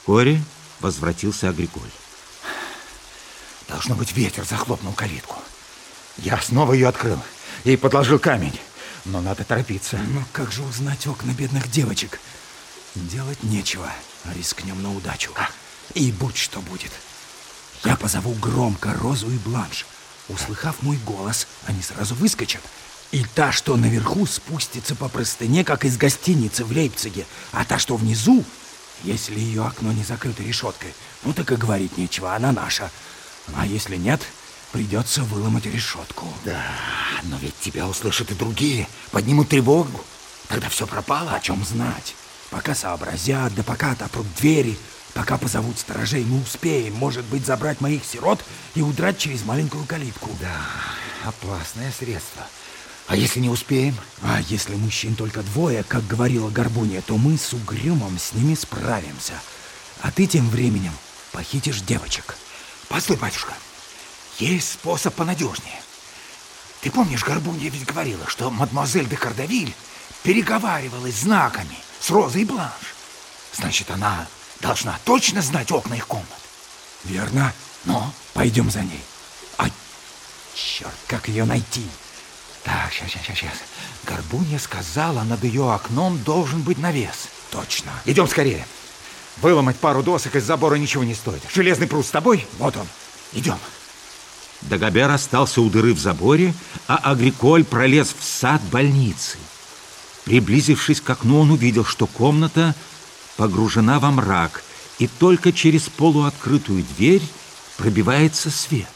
Вскоре возвратился Агриколь. Должно быть, ветер захлопнул калитку. Я снова ее открыл и подложил камень. Но надо торопиться. Но как же узнать окна бедных девочек? Делать нечего. Рискнем на удачу. И будь что будет. Я позову громко Розу и Бланш. Услыхав мой голос, они сразу выскочат. И та, что наверху, спустится по простыне, как из гостиницы в Лейпциге. А та, что внизу, если ее окно не закрыто решеткой, ну так и говорить нечего, она наша. А если нет, придется выломать решетку. Да, но ведь тебя услышат и другие, поднимут тревогу. Тогда все пропало. О чем знать? Пока сообразят, да пока отопрут двери, пока позовут сторожей, мы успеем, может быть, забрать моих сирот и удрать через маленькую калитку. Да, опасное средство. А если не успеем? А если мужчин только двое, как говорила Горбунья, то мы с Угрюмом с ними справимся. А ты тем временем похитишь девочек. Постой, батюшка, есть способ понадежнее. Ты помнишь, Горбунья ведь говорила, что мадемуазель де Кардавиль переговаривалась знаками с Розой Бланш. Значит, она должна точно знать окна их комнат. Верно. Но пойдем за ней. А, черт, как ее найти? Так, сейчас, сейчас, сейчас. Горбунья сказала, над ее окном должен быть навес. Точно. Идем скорее. Выломать пару досок из забора ничего не стоит. Железный пруд с тобой? Вот он. Идем. Дагобер остался у дыры в заборе, а Агриколь пролез в сад больницы. Приблизившись к окну, он увидел, что комната погружена во мрак, и только через полуоткрытую дверь пробивается свет.